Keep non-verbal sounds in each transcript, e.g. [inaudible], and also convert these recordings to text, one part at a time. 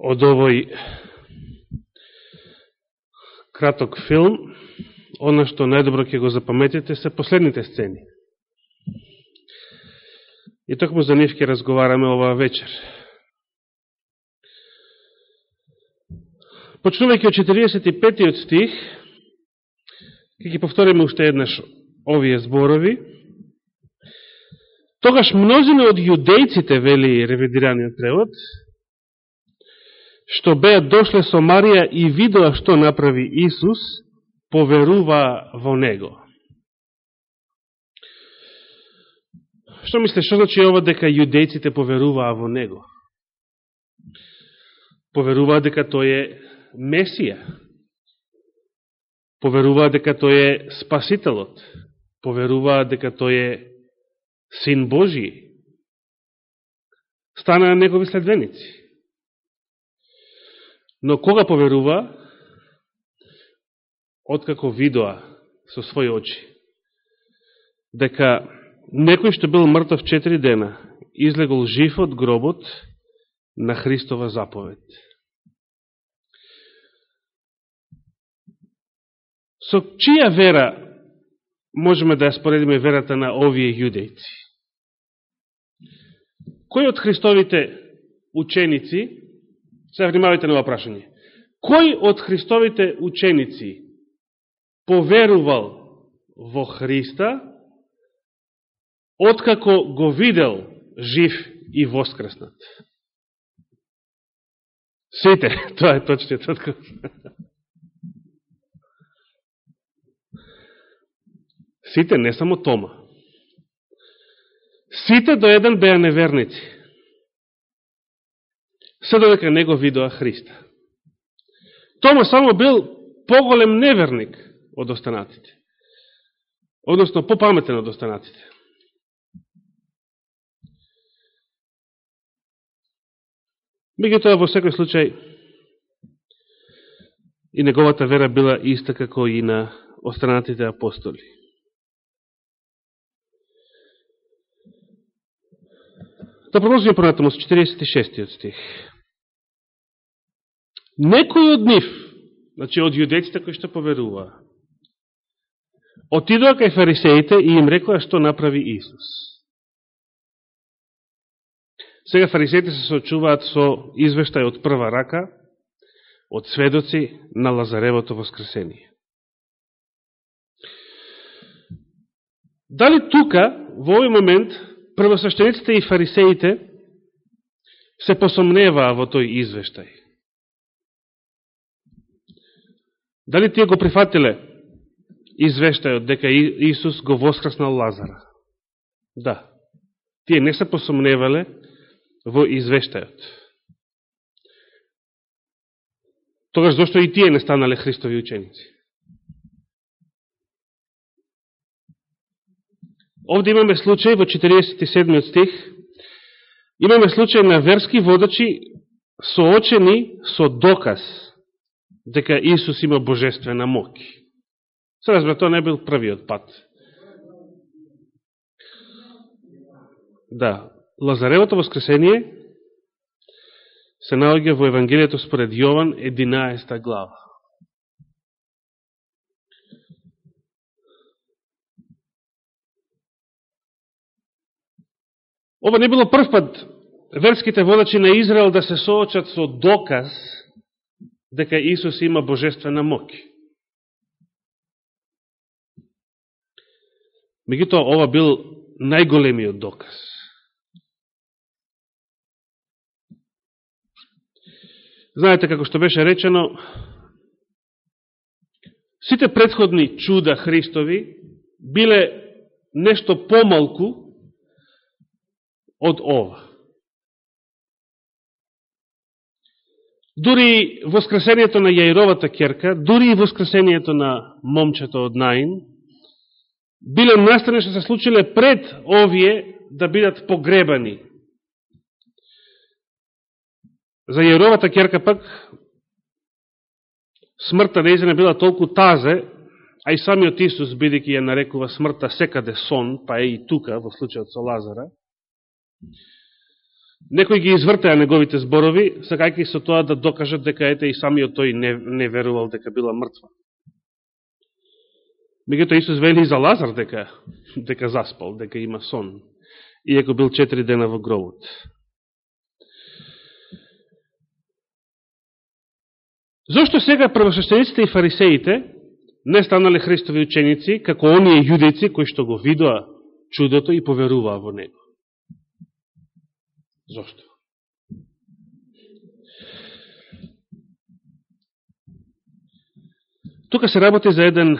од овој краток филм, оно што најдобро ќе го запаметите се последните сцени. И токму за нив ќе разговараме оваа вечер. Почнувајќи од 45-тиот стих, ќе ги повториме уште еднаш овие зборови. Тогаш мнозина од јудејците, вели ревидираниот превод, што беа дошле со Марија и видоа што направи Исус, поверува во Него. Што мисле, што значи ова дека јудејците поверуваа во Него? Поверуваа дека тој е Месија. Поверуваа дека тој е Спасителот. Поверуваа дека тој е Син Божи. Станаа негови следвеници. Но кога поверува, откако видоа со своји очи, дека некој што бил мртов четири дена, излегол жив од гробот на Христова заповед. Со чија вера можеме да ја споредиме верата на овие јудејци? Кој од Христовите ученици, сега внимавайте на прашање, кој од Христовите ученици поверувал во Христа, откако го видел жив и воскреснат? Сите, [laughs] тоа е точниот отказ. Сите, не само Тома. Сите до еден беа неверници. Се додека не го видоа Христа. Тома само бил поголем неверник од останатите. Односно, попаметен од останатите. тоа во секој случај, и неговата вера била иста како и на останатите апостоли. Да продолжиме понатаму со 46 стих. Некој од нив, значи од јудеците кои што поверуваа, отидоа кај фарисеите и им рекоа што направи Исус. Сега фарисеите се соочуваат со извештај од прва рака, од сведоци на Лазаревото воскресение. Дали тука, во овој момент, првосвещениците и фарисеите се посомневаа во тој извештај. Дали тие го прифатиле извештајот дека Исус го воскреснал Лазара? Да. Тие не се посомневале во извештајот. Тогаш зашто и тие не станале Христови ученици? Овде имаме случај во 47 стих, имаме случај на верски водачи соочени со доказ дека Исус има божествена мок. Се разбира, тоа не бил првиот пат. Да, Лазаревото воскресение се наоѓа во Евангелието според Јован 11 глава. Ова не било прв пат верските водачи на Израел да се соочат со доказ дека Исус има божествена моќ. Мегутоа, ова бил најголемиот доказ. Знаете, како што беше речено, сите предходни чуда Христови биле нешто помалку од ова. Дури воскресението на Јаировата керка, дури и воскресението на момчето од Наин, биле настане што се случиле пред овие да бидат погребани. За Јаировата керка пак смртта неизина била толку тазе, а и самиот Исус, бидеќи ја нарекува смртта секаде сон, па е и тука, во случајот со Лазара, Некои ги извртеа неговите зборови, сакајќи со тоа да докажат дека ете и самиот тој не, не верувал дека била мртва. Мегуто Исус вели за Лазар дека, дека заспал, дека има сон, иако бил четири дена во гробот. Зошто сега првосвещениците и фарисеите не станале Христови ученици, како оние јудеци кои што го видоа чудото и поверуваа во него? Зошто? Тука се работи за еден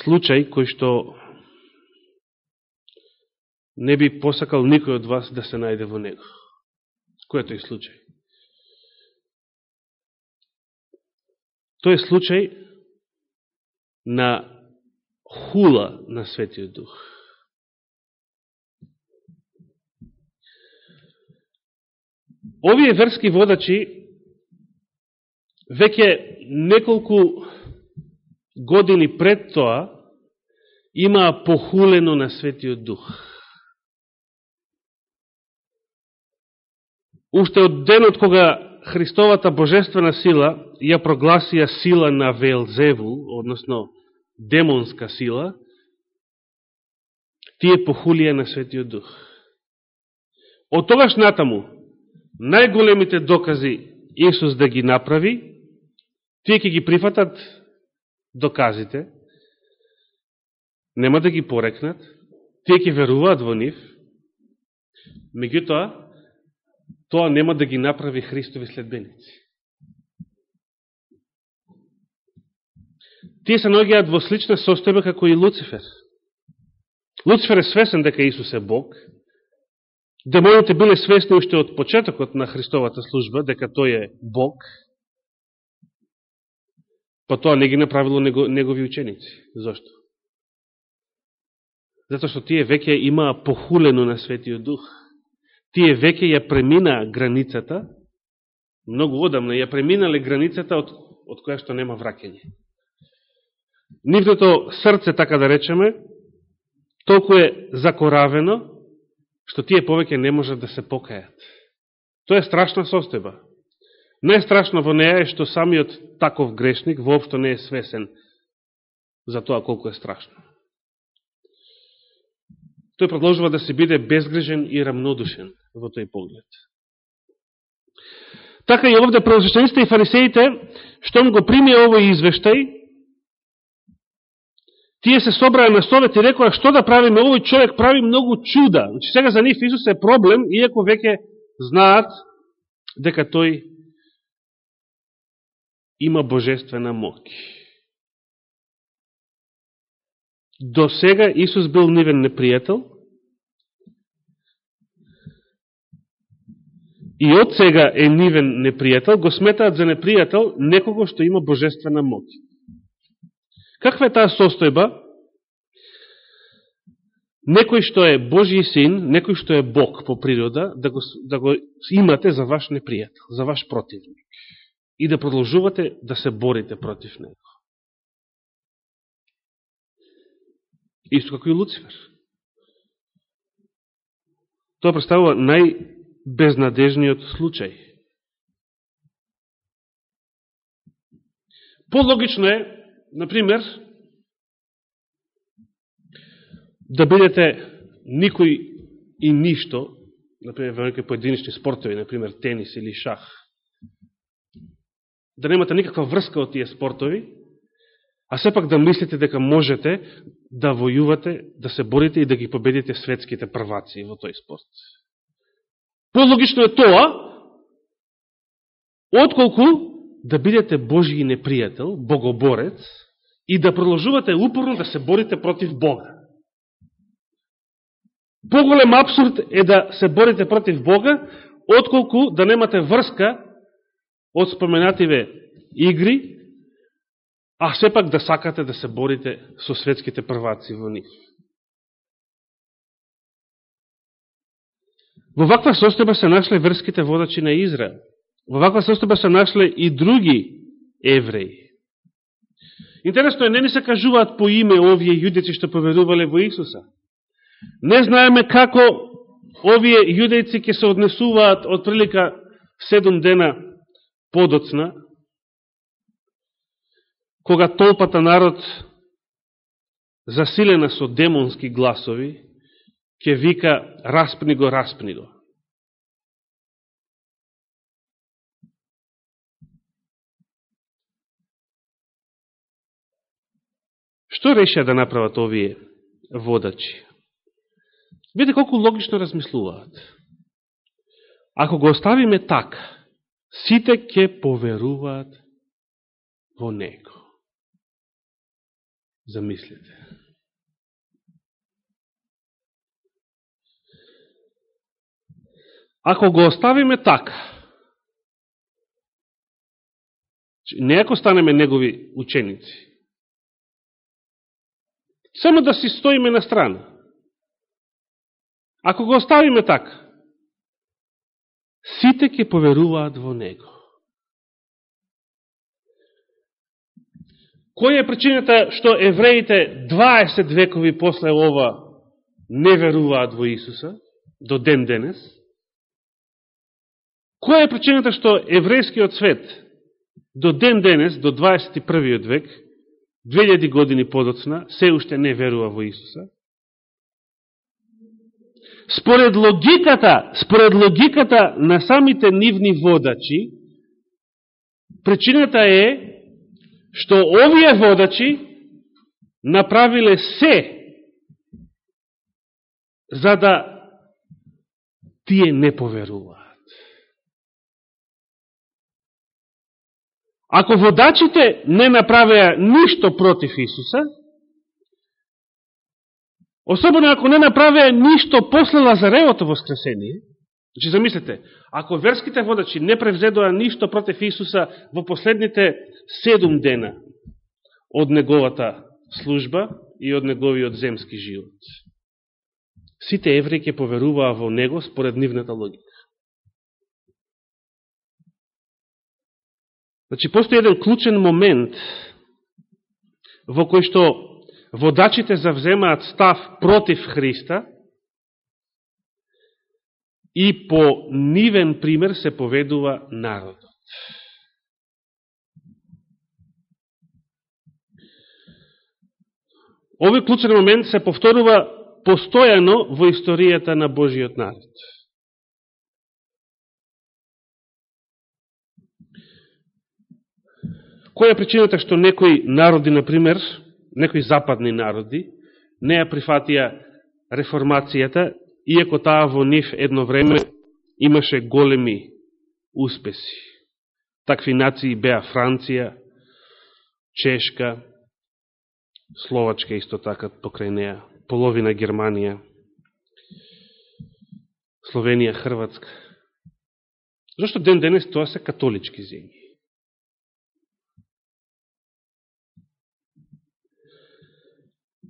случај кој што не би посакал никој од вас да се најде во него. Кој е тој случај? Тој е случај на хула на Светиот Дух. Овие верски водачи веќе неколку години пред тоа имаа похулено на Светиот Дух. Уште од денот кога Христовата божествена сила ја прогласија сила на Велзевул, односно демонска сила, тие похулија на Светиот Дух. Од тогаш натаму, најголемите докази Исус да ги направи, тие ќе ги прифатат доказите, нема да ги порекнат, тие ќе веруваат во нив, меѓутоа, тоа нема да ги направи Христови следбеници. Тие се наоѓаат во слична состојба како и Луцифер. Луцифер е свесен дека Исус е Бог. Демоните биле свесни уште од почетокот на Христовата служба дека тој е Бог. Па тоа не ги направило негови ученици. Зошто? Зато што тие веќе имаа похулено на Светиот Дух тие веќе ја премина границата, многу одамна, ја преминале границата од, од која што нема вракење. Нивното срце, така да речеме, толку е закоравено, што тие повеќе не можат да се покајат. Тоа е страшна состојба. Не е страшно во неја е што самиот таков грешник воопшто не е свесен за тоа колку е страшно тој продолжува да се биде безгрежен и рамнодушен во тој поглед. Така и овде првосвещениците и фарисеите, штом го прими овој извештај, тие се собраа на совет и рекоа што да правиме, овој човек прави многу чуда. Значи сега за нив Исус е проблем, иако веќе знаат дека тој има божествена моќ. До сега Исус бил нивен непријател, и од сега е нивен непријател, го сметаат за непријател некого што има божествена моќ. Каква е таа состојба? Некој што е Божи син, некој што е Бог по природа, да го, да го имате за ваш непријател, за ваш противник. И да продолжувате да се борите против него. Исто како и Луцифер. Тоа представува најбезнадежниот случај. Пологично е, например, да бидете никој и ништо, например, во некои поединични спортови, например, тенис или шах, да немате никаква врска од тие спортови, а сепак да мислите дека можете да војувате, да се борите и да ги победите светските прваци во тој спорт. Пологично е тоа, отколку да бидете Божи непријател, богоборец, и да продолжувате упорно да се борите против Бога. Поголем абсурд е да се борите против Бога, отколку да немате врска од споменативе игри, а сепак да сакате да се борите со светските прваци во нив. Во ваква состојба се нашле врските водачи на Израел. Во ваква состојба се нашле и други евреи. Интересно е, не ни се кажуваат по име овие јудеци што поверувале во Исуса. Не знаеме како овие јудејци ќе се однесуваат од прилика седум дена подоцна, кога толпата народ, засилена со демонски гласови, ќе вика распни го, распни го. Што решија да направат овие водачи? Видите колку логично размислуваат. Ако го оставиме така, сите ќе поверуваат во Него. Замислите. Ако го оставиме така, значи, не ако станеме негови ученици, само да си стоиме на страна. Ако го оставиме така, сите ќе поверуваат во него. Која е причината што евреите 20 векови после ова не веруваат во Исуса до ден денес? Која е причината што еврејскиот свет до ден денес, до 21. век, 2000 години подоцна, се уште не верува во Исуса? Според логиката, според логиката на самите нивни водачи, причината е што овие водачи направиле се за да тие не поверуваат. Ако водачите не направеа ништо против Исуса, особено ако не направеа ништо после Лазаревото воскресение, значи замислете, ако верските водачи не превзедоа ништо против Исуса во последните седум дена од неговата служба и од неговиот земски живот, сите евреи ќе поверуваа во него според нивната логика. Значи, постои еден клучен момент во кој што водачите завземаат став против Христа и по нивен пример се поведува народот. Овој клучен момент се повторува постојано во историјата на Божиот народ. Која е причината што некои народи, например, некои западни народи, не ја прифатија реформацијата, иако таа во нив едно време имаше големи успеси. Такви нации беа Франција, Чешка, Словачка исто така покрај неа, половина Германија, Словенија, Хрватска. Зошто ден денес тоа се католички земји?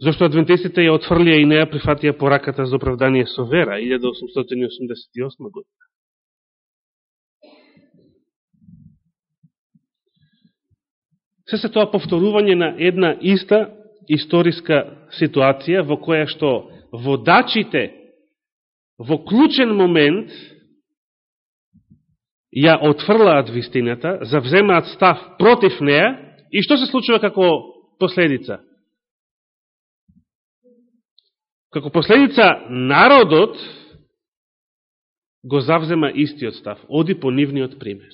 Зошто адвентистите ја отфрлија и неја прифатија пораката за оправдание со вера 1888 година. Се се тоа повторување на една иста историска ситуација во која што водачите во клучен момент ја отфрлаат вистината, завземаат став против неја и што се случува како последица? Како последица, народот го завзема истиот став, оди по нивниот пример.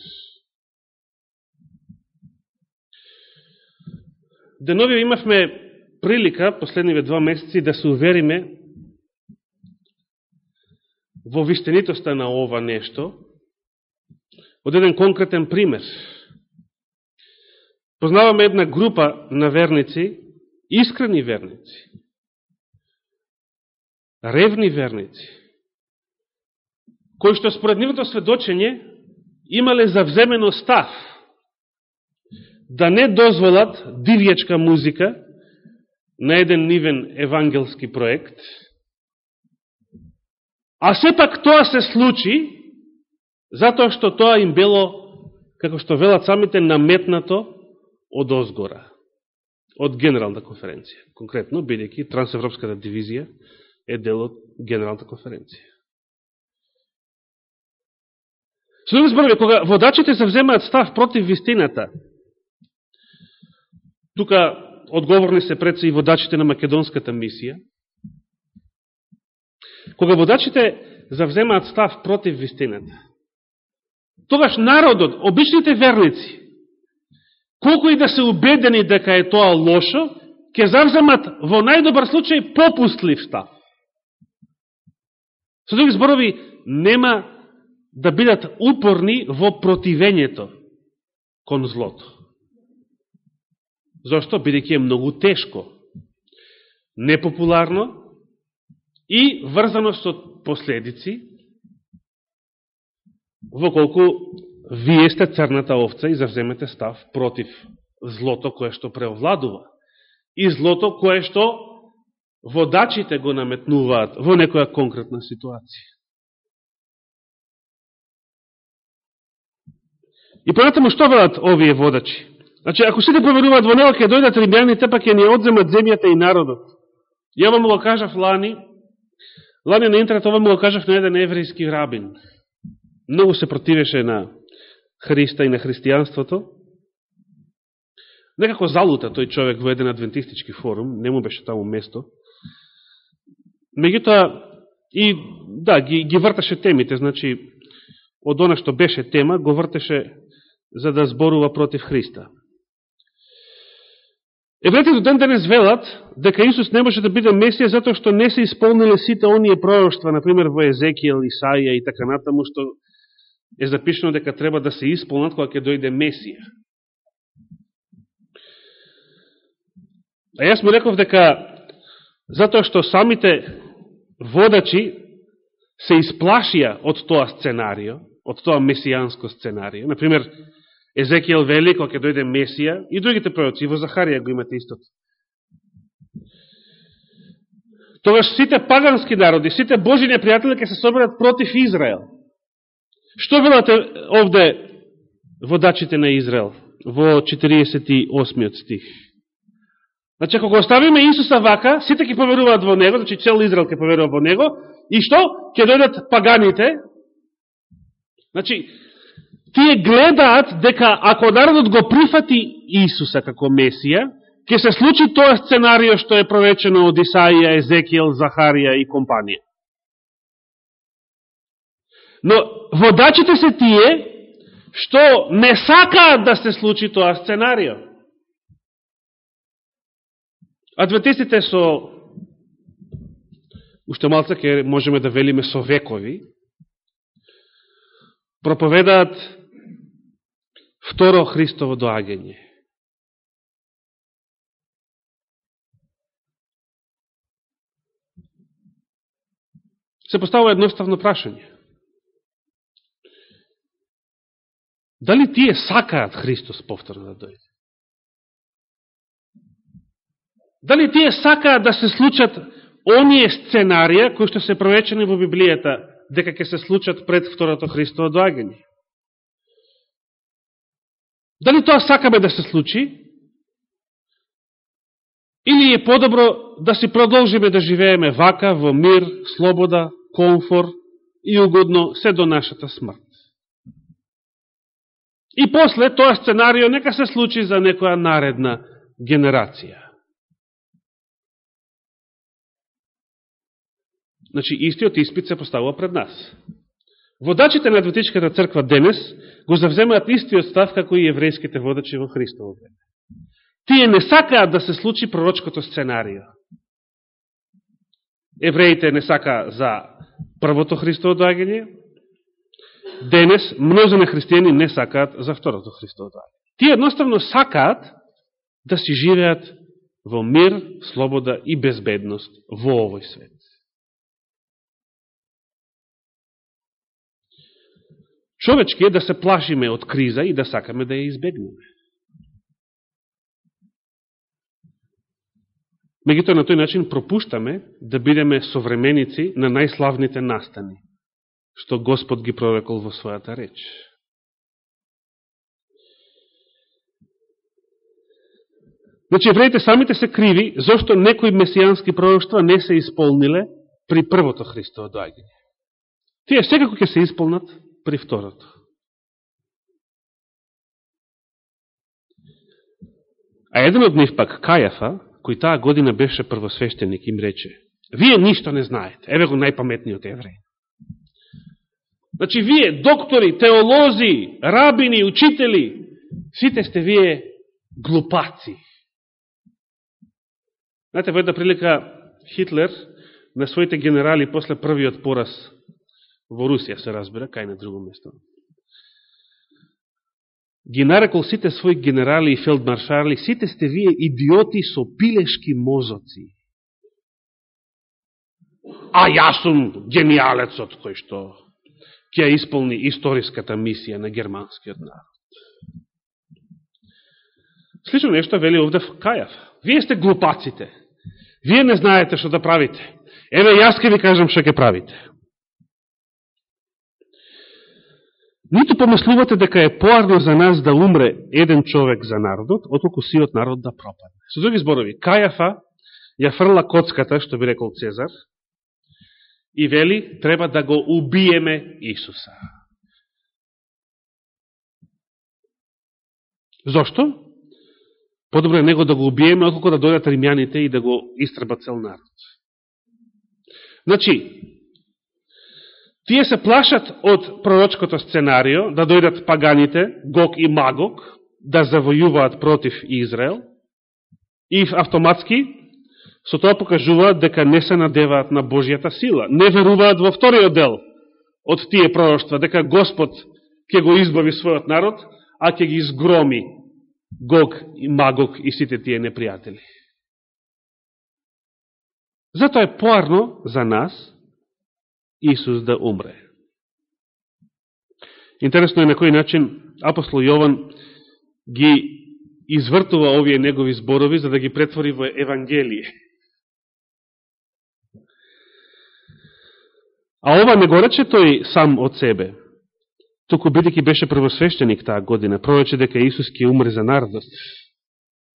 Денови имавме прилика, последниве два месеци, да се увериме во вистинитоста на ова нешто, од еден конкретен пример. Познаваме една група на верници, искрени верници, ревни верници, кои што според нивото сведочење имале завземено став да не дозволат дивјачка музика на еден нивен евангелски проект, а сепак тоа се случи затоа што тоа им бело, како што велат самите, наметнато од озгора, од Генерална конференција, конкретно, бидејќи Трансевропската дивизија е дел од Генералната конференција. Со други зборови, кога водачите се вземаат став против вистината, тука одговорни се пред се и водачите на македонската мисија, кога водачите завземаат став против вистината, тогаш народот, обичните верници, колко и да се убедени дека е тоа лошо, ќе завземат во најдобар случај попустлив став. Со други зборови, нема да бидат упорни во противењето кон злото. Зошто? Бидеќи е многу тешко, непопуларно и врзано со последици, во колку вие сте црната овца и завземете став против злото кое што преовладува и злото кое што водачите го наметнуваат во некоја конкретна ситуација. И понатаму што велат овие водачи? Значи, ако сите поверуваат во него, ќе дојдат римјаните, па ќе ни одземат земјата и народот. Ја вам го кажав лани, лани на интернет, ова му го кажав на еден еврейски рабин. Многу се противеше на Христа и на христијанството. Некако залута тој човек во еден адвентистички форум, не му беше таму место. Меѓутоа, и да, ги, ги врташе темите, значи, од она што беше тема, го вртеше за да зборува против Христа. Евреите до ден денес велат дека Исус не може да биде Месија затоа што не се исполниле сите оние пророќства, например во Езекијел, Исаија и така натаму, што е запишено дека треба да се исполнат кога ќе дојде Месија. А јас му реков дека затоа што самите водачи се исплашија од тоа сценарио, од тоа месијанско сценарио. Например, Езекијел вели, кога ќе дојде Месија, и другите пророци, во Захарија го имате истото. Тогаш сите пагански народи, сите Божи непријатели ќе се соберат против Израел. Што велате овде водачите на Израел во 48 стих? Значи, ако го оставиме Исуса вака, сите ќе поверуваат во Него, значи цел Израел ќе поверува во Него, и што? Ќе дојдат паганите. Значи, тие гледаат дека ако народот го прифати Исуса како Месија, ќе се случи тоа сценарио што е проречено од Исаија, Езекијел, Захарија и компанија. Но водачите се тие што не сакаат да се случи тоа сценарио. Адвентистите со уште малце ке можеме да велиме со векови, проповедаат второ Христово доаѓање. Се поставува едноставно прашање. Дали тие сакаат Христос повторно да дојде? Дали тие сакаат да се случат оние сценарија кои што се провечени во Библијата дека ќе се случат пред второто Христово доагање? Дали тоа сакаме да се случи? Или е подобро да си продолжиме да живееме вака, во мир, слобода, комфор и угодно се до нашата смрт? И после тоа сценарио нека се случи за некоја наредна генерација. Значи, истиот испит се поставува пред нас. Водачите на Адвентичката црква денес го завземаат истиот став како и еврејските водачи во Христово време. Тие не сакаат да се случи пророчкото сценарио. Евреите не сака за првото Христово доаѓање, денес мнозина христијани не сакаат за второто Христово доаѓање. Тие едноставно сакаат да си живеат во мир, слобода и безбедност во овој свет. Човечки е да се плашиме од криза и да сакаме да ја избегнеме. Мегуто на тој начин пропуштаме да бидеме современици на најславните настани, што Господ ги прорекол во својата реч. Значи, евреите самите се криви, зашто некои месијански пророќства не се исполниле при првото Христово доаѓање. Тие секако ќе се исполнат при второто. А еден од нив пак, Кајафа, кој таа година беше првосвещеник, им рече, вие ништо не знаете, еве го најпаметниот евреј. Значи, вие, доктори, теолози, рабини, учители, сите сте вие глупаци. Знаете, во една прилика Хитлер на своите генерали после првиот пораз во Русија, се разбира, кај на друго место, ги нарекол сите своји генерали и фелдмаршали, сите сте вие идиоти со пилешки мозоци. А јас сум гениалецот кој што ќе исполни историската мисија на германскиот народ. Слично нешто вели овде Кајав. Вие сте глупаците. Вие не знаете што да правите. Еве јас ке ви кажам што ќе правите. Ниту помислувате дека е поарно за нас да умре еден човек за народот, отколку сиот народ да пропадне. Со други зборови, Кајафа ја фрла коцката, што би рекол Цезар, и вели, треба да го убиеме Исуса. Зошто? Подобро е него да го убиеме, отколку да дојдат римјаните и да го истребат цел народ. Значи, Тие се плашат од пророчкото сценарио да дојдат паганите, Гог и Магог, да завојуваат против Израел и автоматски со тоа покажуваат дека не се надеваат на Божијата сила. Не веруваат во вториот дел од тие пророќства, дека Господ ќе го избави својот народ, а ќе ги изгроми Гог и Магог и сите тие непријатели. Затоа е поарно за нас Исус да умре. Интересно е на кој начин апостол Јован ги извртува овие негови зборови за да ги претвори во Евангелие. А ова не го рече тој сам од себе. Туку бидеќи беше првосвещеник таа година, прорече дека Исус ќе умре за народот.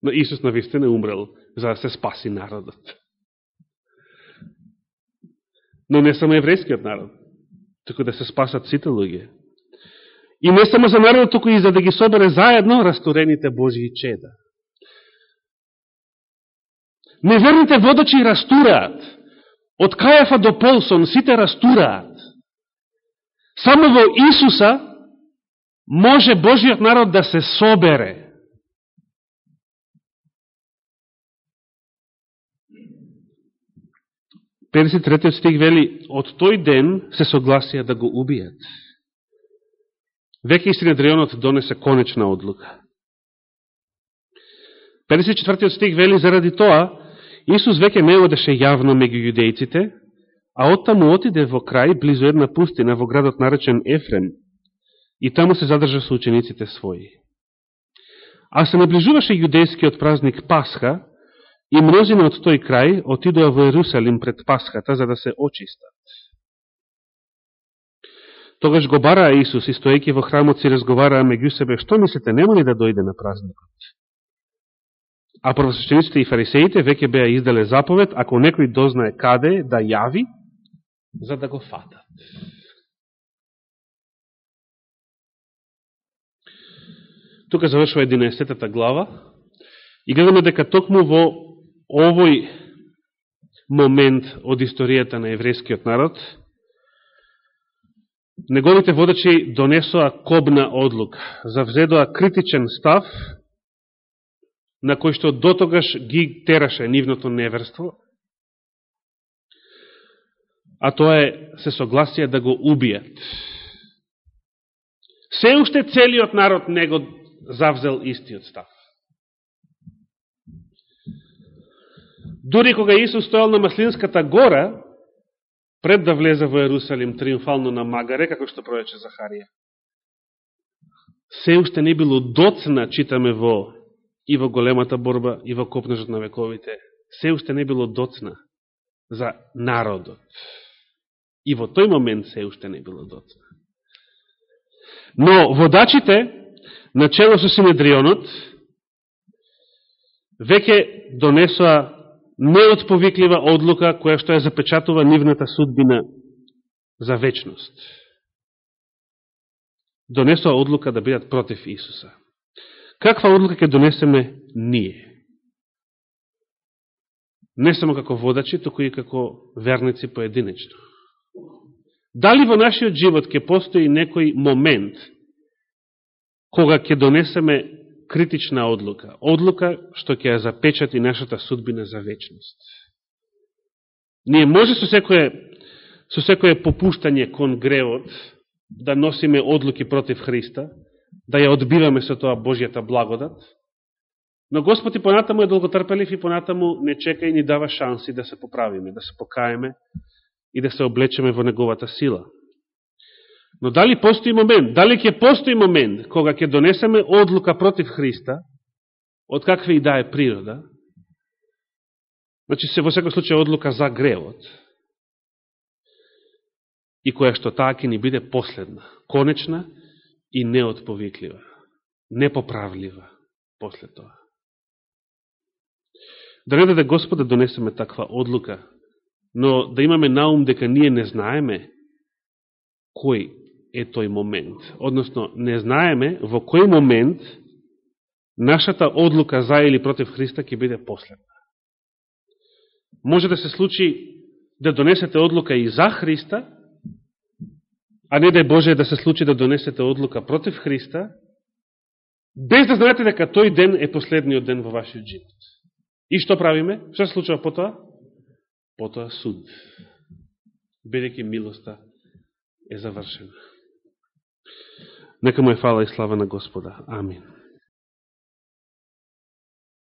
Но Исус на вистина умрел за да се спаси народот но не само еврејскиот народ, туку да се спасат сите луѓе. И не само за народот, туку и за да ги собере заедно растурените Божии чеда. Неверните водачи растураат. Од Кајафа до Полсон сите растураат. Само во Исуса може Божиот народ да се собере. 53 стиг вели, од тој ден се согласија да го убијат. Веќе Синедрионот донесе конечна одлука. 54 стиг вели, заради тоа, Исус веќе не одеше јавно меѓу јудејците, а оттаму отиде во крај, близу една пустина, во градот наречен Ефрем, и таму се задржа со учениците своји. А се наближуваше јудејскиот празник Пасха, И мнозина од тој крај отидоа во Ерусалим пред Пасхата за да се очистат. Тогаш го бараа Исус и стоеки во храмот си разговараа меѓу себе, што мислите, нема ли да дојде на празникот? А првосвещениците и фарисеите веќе беа издале заповед, ако некој дознае каде, да јави, за да го фатат. Тука завршува 11 глава и гледаме дека токму во овој момент од историјата на еврејскиот народ, неговите водачи донесоа кобна одлука, завзедоа критичен став, на кој што дотогаш ги тераше нивното неверство, а тоа е се согласија да го убијат. Се уште целиот народ не го завзел истиот став. Дури кога Исус стоял на Маслинската гора, пред да влезе во Ерусалим триумфално на Магаре, како што прорече Захарија. Се уште не било доцна, читаме во и во големата борба, и во копнежот на вековите. Се уште не било доцна за народот. И во тој момент се уште не било доцна. Но водачите, начело со Синедрионот, веќе донесоа неотповиклива одлука која што ја запечатува нивната судбина за вечност. Донесува одлука да бидат против Исуса. Каква одлука ќе донесеме ние? Не само како водачи, току и како верници поединечно. Дали во нашиот живот ќе постои некој момент кога ќе донесеме критична одлука, одлука што ќе ја запечати нашата судбина за вечност. Ние може со секое, со секое попуштање кон гревот да носиме одлуки против Христа, да ја одбиваме со тоа Божијата благодат, но Господ и понатаму е долготрпелив и понатаму не чека и ни дава шанси да се поправиме, да се покаеме и да се облечеме во Неговата сила. Но дали постои момент, дали ќе постои момент кога ќе донесеме одлука против Христа, од каква и да е природа, значи се во секој случај одлука за гревот, и која што таа ќе ни биде последна, конечна и неотповиклива, непоправлива после тоа. Да не даде Господ да донесеме таква одлука, но да имаме наум дека ние не знаеме кој е тој момент. Односно, не знаеме во кој момент нашата одлука за или против Христа ќе биде последна. Може да се случи да донесете одлука и за Христа, а не да е Боже да се случи да донесете одлука против Христа, без да знаете дека тој ден е последниот ден во вашиот живот. И што правиме? Што се случува потоа? Потоа суд. Бидеќи милоста е завршена. Нека му е фала и слава на Господа. Амин.